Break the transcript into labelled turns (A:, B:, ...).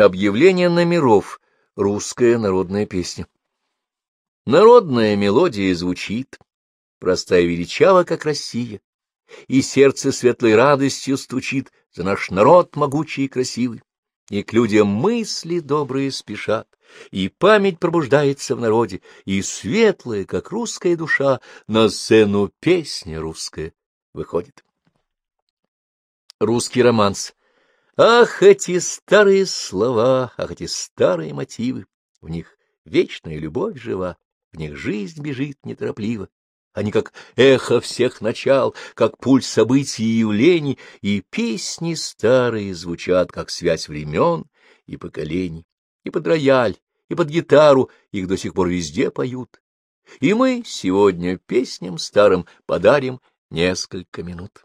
A: Объявление номеров. Русская народная песня. Народная мелодия звучит, простая величава, как Россия, и сердце светлой радостью стучит за наш народ могучий и красивый, и к людям мысли добрые спешат, и память пробуждается в народе, и светлая, как русская душа, на сцену песня русская выходит. Русский романс. Ах, эти старые слова, ах, эти старые мотивы, в них вечная любовь жива, в них жизнь бежит неторопливо. Они как эхо всех начал, как пульс событий и явлений, и песни старые звучат, как связь времен и поколений, и под рояль, и под гитару их до сих пор везде поют. И мы сегодня песням старым подарим несколько минут.